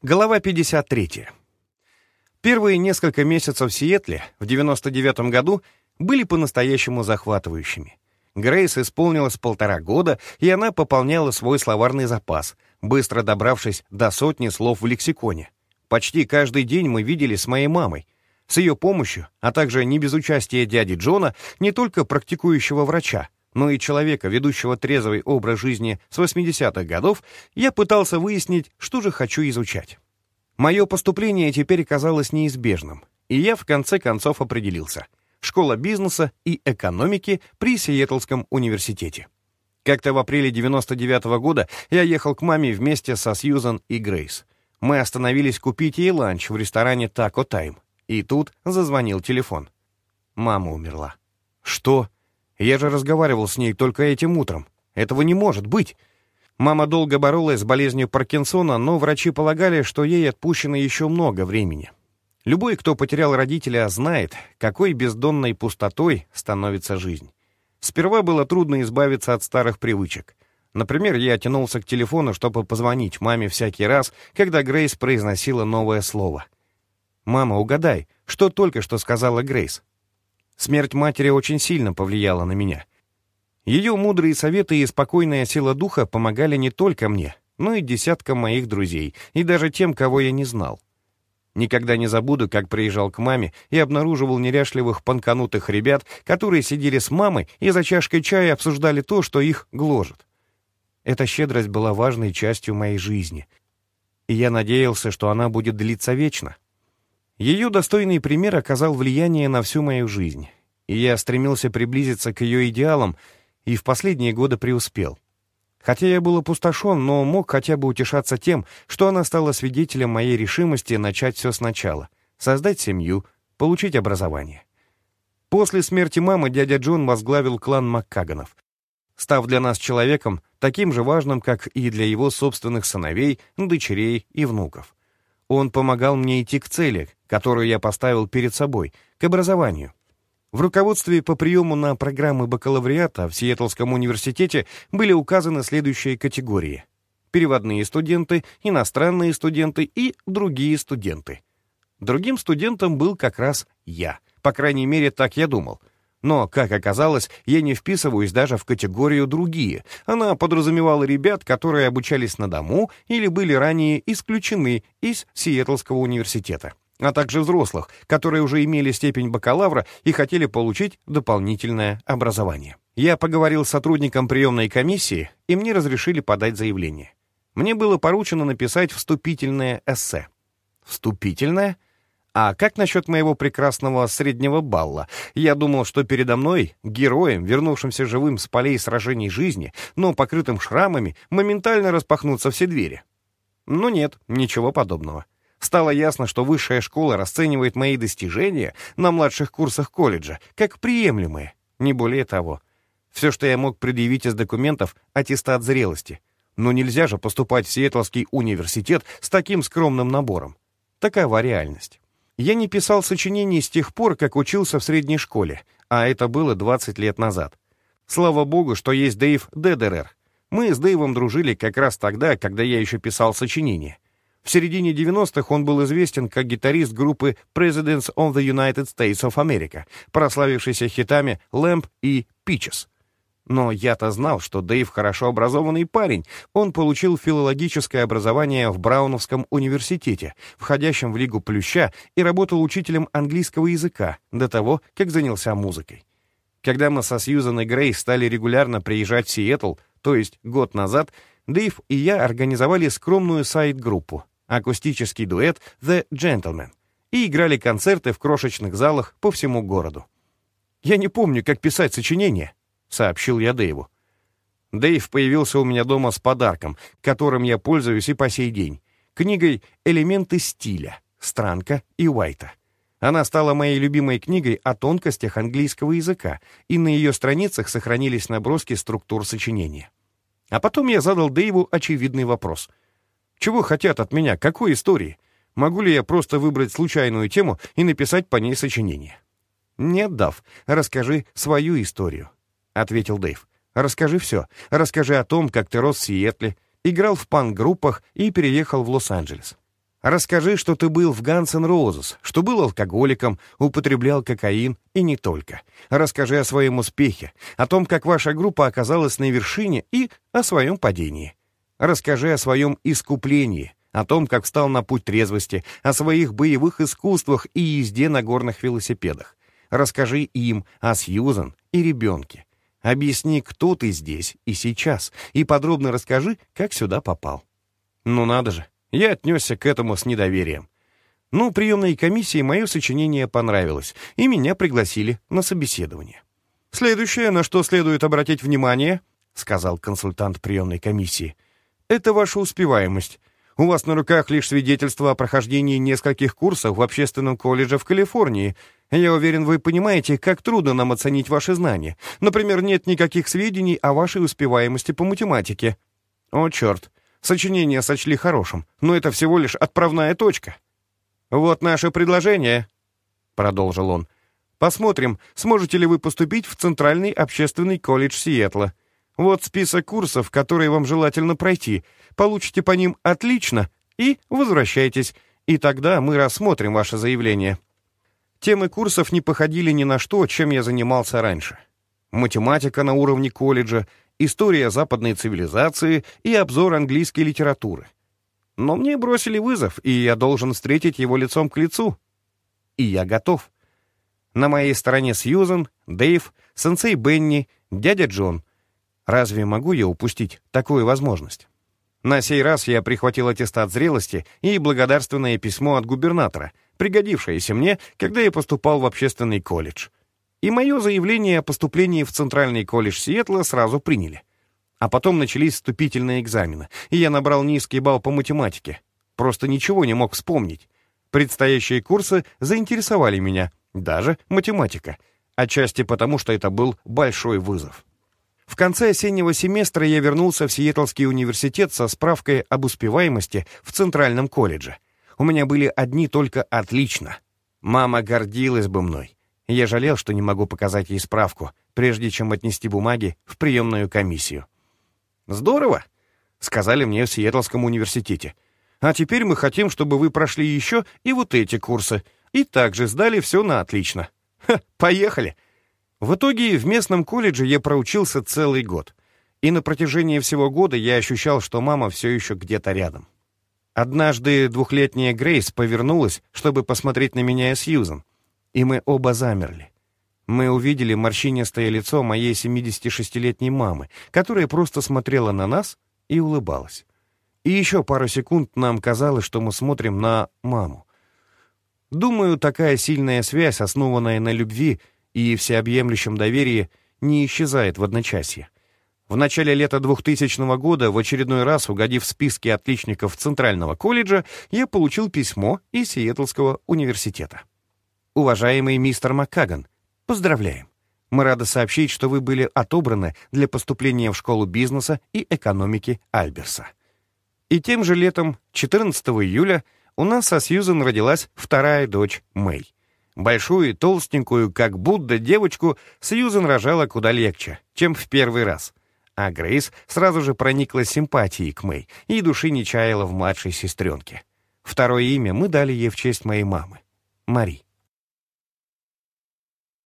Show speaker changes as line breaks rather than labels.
Глава 53. Первые несколько месяцев в Сиэтле в 99 году были по-настоящему захватывающими. Грейс исполнилось полтора года, и она пополняла свой словарный запас, быстро добравшись до сотни слов в лексиконе. Почти каждый день мы видели с моей мамой. С ее помощью, а также не без участия дяди Джона, не только практикующего врача, но и человека, ведущего трезвый образ жизни с 80-х годов, я пытался выяснить, что же хочу изучать. Мое поступление теперь казалось неизбежным, и я в конце концов определился. Школа бизнеса и экономики при Сиэтлском университете. Как-то в апреле 99 -го года я ехал к маме вместе со Сьюзан и Грейс. Мы остановились купить ей ланч в ресторане «Тако Тайм». И тут зазвонил телефон. Мама умерла. «Что?» Я же разговаривал с ней только этим утром. Этого не может быть. Мама долго боролась с болезнью Паркинсона, но врачи полагали, что ей отпущено еще много времени. Любой, кто потерял родителя, знает, какой бездонной пустотой становится жизнь. Сперва было трудно избавиться от старых привычек. Например, я тянулся к телефону, чтобы позвонить маме всякий раз, когда Грейс произносила новое слово. «Мама, угадай, что только что сказала Грейс?» Смерть матери очень сильно повлияла на меня. Ее мудрые советы и спокойная сила духа помогали не только мне, но и десяткам моих друзей, и даже тем, кого я не знал. Никогда не забуду, как приезжал к маме и обнаруживал неряшливых панканутых ребят, которые сидели с мамой и за чашкой чая обсуждали то, что их гложет. Эта щедрость была важной частью моей жизни, и я надеялся, что она будет длиться вечно. Ее достойный пример оказал влияние на всю мою жизнь, и я стремился приблизиться к ее идеалам и в последние годы преуспел. Хотя я был опустошен, но мог хотя бы утешаться тем, что она стала свидетелем моей решимости начать все сначала, создать семью, получить образование. После смерти мамы дядя Джон возглавил клан Маккаганов, став для нас человеком таким же важным, как и для его собственных сыновей, дочерей и внуков. Он помогал мне идти к цели, которую я поставил перед собой, к образованию. В руководстве по приему на программы бакалавриата в Сиэтлском университете были указаны следующие категории. Переводные студенты, иностранные студенты и другие студенты. Другим студентом был как раз я. По крайней мере, так я думал — но, как оказалось, я не вписываюсь даже в категорию «другие». Она подразумевала ребят, которые обучались на дому или были ранее исключены из Сиэтлского университета, а также взрослых, которые уже имели степень бакалавра и хотели получить дополнительное образование. Я поговорил с сотрудником приемной комиссии, и мне разрешили подать заявление. Мне было поручено написать вступительное эссе. Вступительное — а как насчет моего прекрасного среднего балла? Я думал, что передо мной, героем, вернувшимся живым с полей сражений жизни, но покрытым шрамами, моментально распахнутся все двери. Но нет, ничего подобного. Стало ясно, что высшая школа расценивает мои достижения на младших курсах колледжа как приемлемые, не более того. Все, что я мог предъявить из документов, аттестат зрелости. Но нельзя же поступать в Сиэтлский университет с таким скромным набором. Такова реальность. Я не писал сочинений с тех пор, как учился в средней школе, а это было 20 лет назад. Слава богу, что есть Дэйв Дедерер. Мы с Дэйвом дружили как раз тогда, когда я еще писал сочинения. В середине 90-х он был известен как гитарист группы Presidents of the United States of America, прославившийся хитами «Lamp» и «Peaches». Но я-то знал, что Дэйв хорошо образованный парень. Он получил филологическое образование в Брауновском университете, входящем в Лигу Плюща, и работал учителем английского языка до того, как занялся музыкой. Когда мы со Сьюзан и Грей стали регулярно приезжать в Сиэтл, то есть год назад, Дэйв и я организовали скромную сайт-группу, акустический дуэт «The Gentleman», и играли концерты в крошечных залах по всему городу. Я не помню, как писать сочинения, — сообщил я Дэйву. Дэйв появился у меня дома с подарком, которым я пользуюсь и по сей день. Книгой «Элементы стиля» Странка и Уайта. Она стала моей любимой книгой о тонкостях английского языка, и на ее страницах сохранились наброски структур сочинения. А потом я задал Дэйву очевидный вопрос. Чего хотят от меня? Какой истории? Могу ли я просто выбрать случайную тему и написать по ней сочинение? Нет, Дав, расскажи свою историю. — ответил Дэйв. «Расскажи все. Расскажи о том, как ты рос в Сиэтле, играл в панк-группах и переехал в Лос-Анджелес». Расскажи, что ты был в Guns N' что был алкоголиком, употреблял кокаин и не только. Расскажи о своем успехе, о том, как ваша группа оказалась на вершине и о своем падении. Расскажи о своем искуплении, о том, как встал на путь трезвости, о своих боевых искусствах и езде на горных велосипедах. Расскажи им о Сьюзан и ребенке. Объясни, кто ты здесь и сейчас, и подробно расскажи, как сюда попал. Ну надо же, я отнесся к этому с недоверием. Ну, приемной комиссии мое сочинение понравилось, и меня пригласили на собеседование. «Следующее, на что следует обратить внимание», — сказал консультант приемной комиссии, — «это ваша успеваемость. У вас на руках лишь свидетельство о прохождении нескольких курсов в общественном колледже в Калифорнии. Я уверен, вы понимаете, как трудно нам оценить ваши знания. Например, нет никаких сведений о вашей успеваемости по математике». «О, черт! Сочинение сочли хорошим, но это всего лишь отправная точка. «Вот наше предложение», — продолжил он. «Посмотрим, сможете ли вы поступить в Центральный общественный колледж Сиэтла. Вот список курсов, которые вам желательно пройти. Получите по ним отлично и возвращайтесь, и тогда мы рассмотрим ваше заявление». Темы курсов не походили ни на что, чем я занимался раньше. Математика на уровне колледжа, история западной цивилизации и обзор английской литературы. Но мне бросили вызов, и я должен встретить его лицом к лицу. И я готов. На моей стороне Сьюзен, Дэйв, сенсей Бенни, дядя Джон. Разве могу я упустить такую возможность? На сей раз я прихватил аттестат зрелости и благодарственное письмо от губернатора, пригодившееся мне, когда я поступал в общественный колледж и мое заявление о поступлении в Центральный колледж Сиэтла сразу приняли. А потом начались вступительные экзамены, и я набрал низкий балл по математике. Просто ничего не мог вспомнить. Предстоящие курсы заинтересовали меня, даже математика, отчасти потому, что это был большой вызов. В конце осеннего семестра я вернулся в Сиэтлский университет со справкой об успеваемости в Центральном колледже. У меня были одни только «отлично». Мама гордилась бы мной. Я жалел, что не могу показать ей справку, прежде чем отнести бумаги в приемную комиссию. «Здорово!» — сказали мне в Сиэтлском университете. «А теперь мы хотим, чтобы вы прошли еще и вот эти курсы, и также сдали все на отлично. Ха, поехали!» В итоге в местном колледже я проучился целый год. И на протяжении всего года я ощущал, что мама все еще где-то рядом. Однажды двухлетняя Грейс повернулась, чтобы посмотреть на меня и Сьюзан, и мы оба замерли. Мы увидели морщинистое лицо моей 76-летней мамы, которая просто смотрела на нас и улыбалась. И еще пару секунд нам казалось, что мы смотрим на маму. Думаю, такая сильная связь, основанная на любви и всеобъемлющем доверии, не исчезает в одночасье. В начале лета 2000 года, в очередной раз угодив в списки отличников Центрального колледжа, я получил письмо из Сиэтлского университета. Уважаемый мистер МакКаган, поздравляем. Мы рады сообщить, что вы были отобраны для поступления в школу бизнеса и экономики Альберса. И тем же летом, 14 июля, у нас со Сьюзен родилась вторая дочь Мэй. Большую, толстенькую, как Будда, девочку Сьюзен рожала куда легче, чем в первый раз. А Грейс сразу же прониклась симпатией к Мэй и души не чаяла в младшей сестренке. Второе имя мы дали ей в честь моей мамы — Мари.